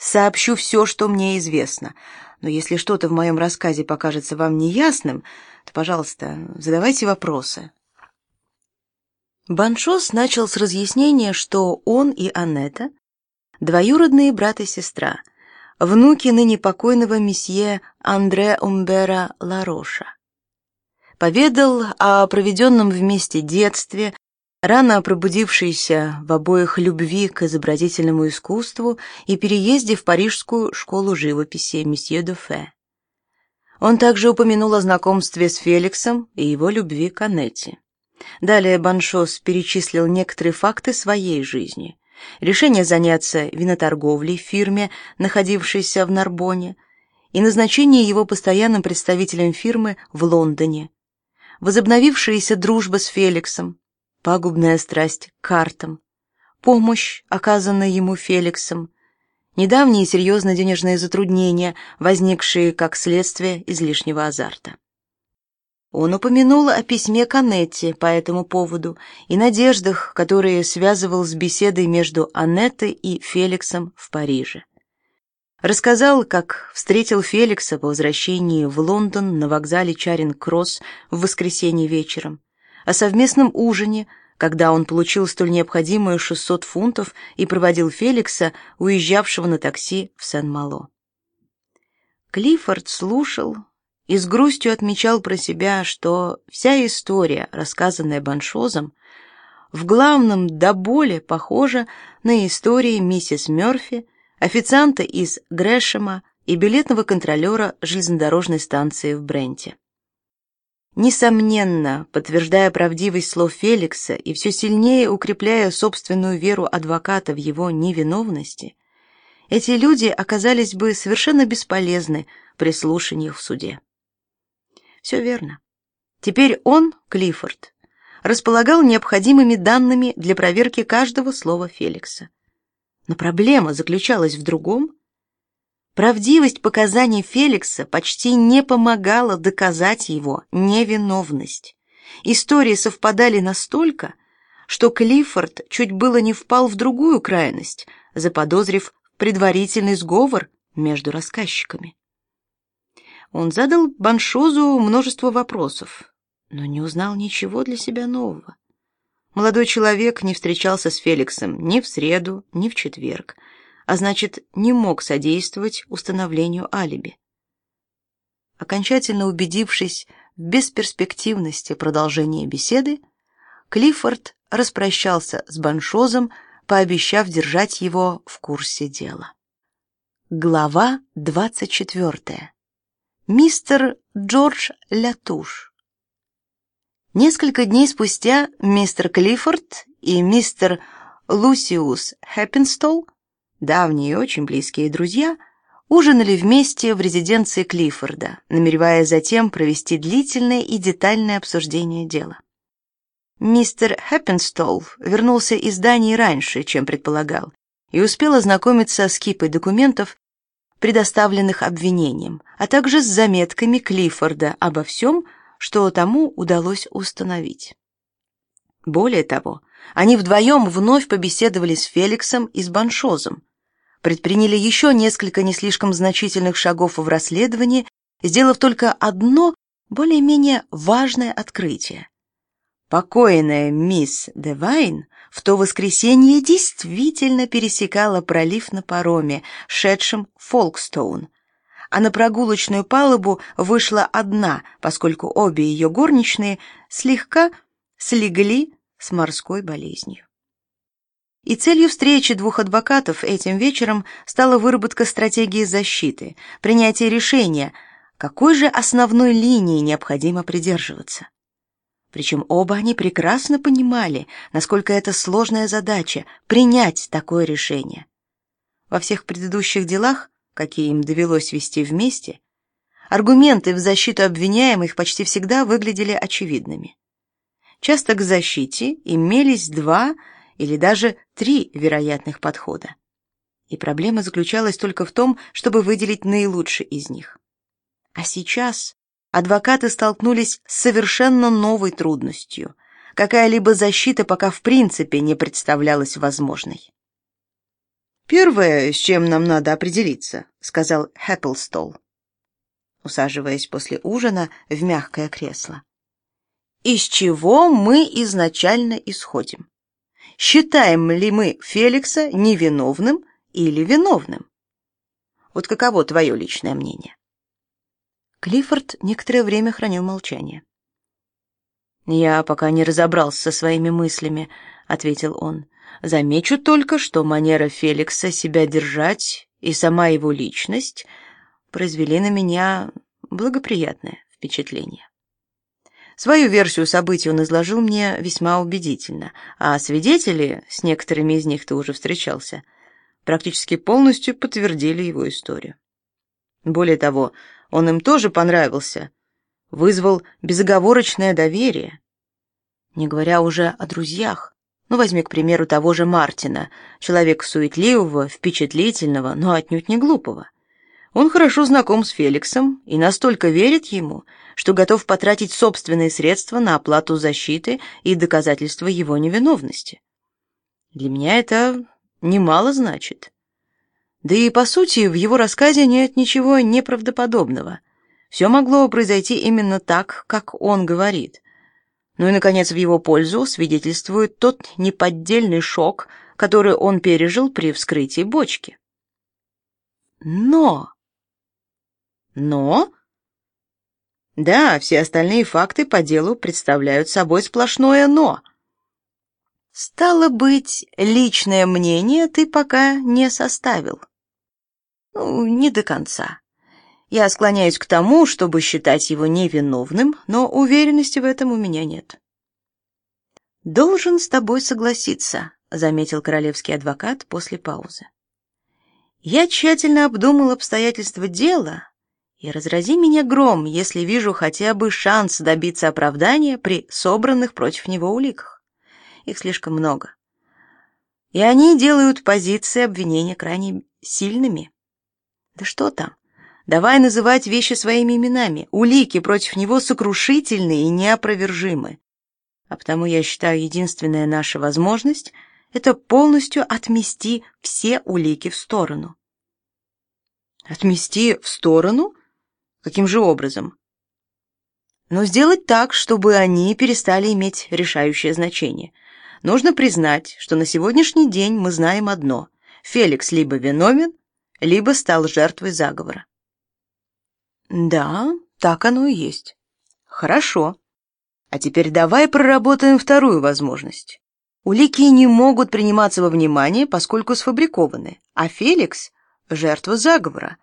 сообщу все, что мне известно. Но если что-то в моем рассказе покажется вам неясным, то, пожалуйста, задавайте вопросы. Баншос начал с разъяснения, что он и Аннета — двоюродные брат и сестра, внуки ныне покойного месье Андре Умбера Лароша. Поведал о проведенном вместе детстве, рано пробудившейся в обоих любви к изобразительному искусству и переезде в парижскую школу живописи месье Дуфе. Он также упомянул о знакомстве с Феликсом и его любви к Анетте. Далее Баншос перечислил некоторые факты своей жизни. Решение заняться виноторговлей в фирме, находившейся в Нарбоне, и назначение его постоянным представителем фирмы в Лондоне. Возобновившаяся дружба с Феликсом, пагубная страсть к картам, помощь, оказанная ему Феликсом, недавние серьезные денежные затруднения, возникшие как следствие излишнего азарта. Он упомянул о письме Канетте по этому поводу и надеждах, которые связывал с беседой между Аннеттой и Феликсом в Париже. Рассказал, как встретил Феликса по возвращении в Лондон на вокзале Чаринг-Кросс в воскресенье вечером, о совместном ужине, когда он получил столь необходимые 600 фунтов и проводил Феликса, уезжавшего на такси в Сен-Мало. Клиффорд слушал и с грустью отмечал про себя, что вся история, рассказанная Баншозом, в главном до боли похожа на истории миссис Мёрфи, официанта из Грэшема и билетного контролера железнодорожной станции в Бренте. Несомненно, подтверждая правдивость слов Феликса и все сильнее укрепляя собственную веру адвоката в его невиновности, эти люди оказались бы совершенно бесполезны при слушаниях в суде. Все верно. Теперь он, Клиффорд, располагал необходимыми данными для проверки каждого слова Феликса. Но проблема заключалась в другом. Правдивость показаний Феликса почти не помогала доказать его невиновность. Истории совпадали настолько, что Клиффорд чуть было не впал в другую крайность, заподозрив предварительный сговор между рассказчиками. Он задал Баншозу множество вопросов, но не узнал ничего для себя нового. Молодой человек не встречался с Феликсом ни в среду, ни в четверг, а значит, не мог содействовать установлению алиби. Окончательно убедившись в бесперспективности продолжения беседы, Клиффорд распрощался с Баншозом, пообещав держать его в курсе дела. Глава двадцать четвертая. Мистер Джордж Лятуш. Несколько дней спустя мистер Клиффорд и мистер Лусиус Хэппинстол, давние и очень близкие друзья, ужинали вместе в резиденции Клиффорда, намереваясь затем провести длительное и детальное обсуждение дела. Мистер Хэппинстол вернулся из Дании раньше, чем предполагал, и успел ознакомиться с кипой документов, предоставленных обвинением, а также с заметками Клиффорда обо всем, что тому удалось установить. Более того, они вдвоем вновь побеседовали с Феликсом и с Баншозом, предприняли еще несколько не слишком значительных шагов в расследовании, сделав только одно более-менее важное открытие. Покойная мисс Девайн в то воскресенье действительно пересекала пролив на пароме, шедшем в Фолкстоун, а на прогулочную палубу вышла одна, поскольку обе ее горничные слегка слегли с морской болезнью. И целью встречи двух адвокатов этим вечером стала выработка стратегии защиты, принятие решения, какой же основной линии необходимо придерживаться. Причем оба они прекрасно понимали, насколько это сложная задача принять такое решение. Во всех предыдущих делах какие им довелось вести вместе, аргументы в защиту обвиняемых почти всегда выглядели очевидными. Часто к защите имелись два или даже три вероятных подхода. И проблема заключалась только в том, чтобы выделить наилучший из них. А сейчас адвокаты столкнулись с совершенно новой трудностью. Какая-либо защита пока в принципе не представлялась возможной. Первое, с чем нам надо определиться, сказал Хэпплстол, усаживаясь после ужина в мягкое кресло. Из чего мы изначально исходим? Считаем ли мы Феликса невиновным или виновным? Вот каково твое личное мнение? Клиффорд некоторое время хранил молчание. «Я пока не разобрался со своими мыслями», — ответил он. «Замечу только, что манера Феликса себя держать и сама его личность произвели на меня благоприятное впечатление». Свою версию событий он изложил мне весьма убедительно, а свидетели, с некоторыми из них ты уже встречался, практически полностью подтвердили его историю. Более того, он им тоже понравился, вызвал безоговорочное доверие. Не говоря уже о друзьях. Ну, возьми, к примеру, того же Мартина, человека суетливого, впечатлительного, но отнюдь не глупого. Он хорошо знаком с Феликсом и настолько верит ему, что готов потратить собственные средства на оплату защиты и доказательства его невиновности. Для меня это немало значит. Да и по сути в его рассказе нет ничего неправдоподобного. Все могло произойти именно так, как он говорит. Ну и наконец в его пользу свидетельствует тот неподдельный шок, который он пережил при вскрытии бочки. Но но да, все остальные факты по делу представляют собой сплошное но. Стало быть, личное мнение ты пока не составил. Ну, не до конца. Я склоняюсь к тому, чтобы считать его невиновным, но уверенности в этом у меня нет. Должен с тобой согласиться, заметил королевский адвокат после паузы. Я тщательно обдумал обстоятельства дела, и разрази меня гром, если вижу хотя бы шанс добиться оправдания при собранных против него уликах. Их слишком много. И они делают позиции обвинения крайне сильными. Да что там? Давай называть вещи своими именами. Улики против него сокрушительны и неопровержимы. А потому я считаю, единственная наша возможность это полностью отмести все улики в сторону. Отмести в сторону? Каким же образом? Но сделать так, чтобы они перестали иметь решающее значение. Нужно признать, что на сегодняшний день мы знаем одно: Феликс либо виновен, либо стал жертвой заговора. Да, так оно и есть. Хорошо. А теперь давай проработаем вторую возможность. Улики не могут приниматься во внимание, поскольку сфабрикованы, а Феликс жертва заговора.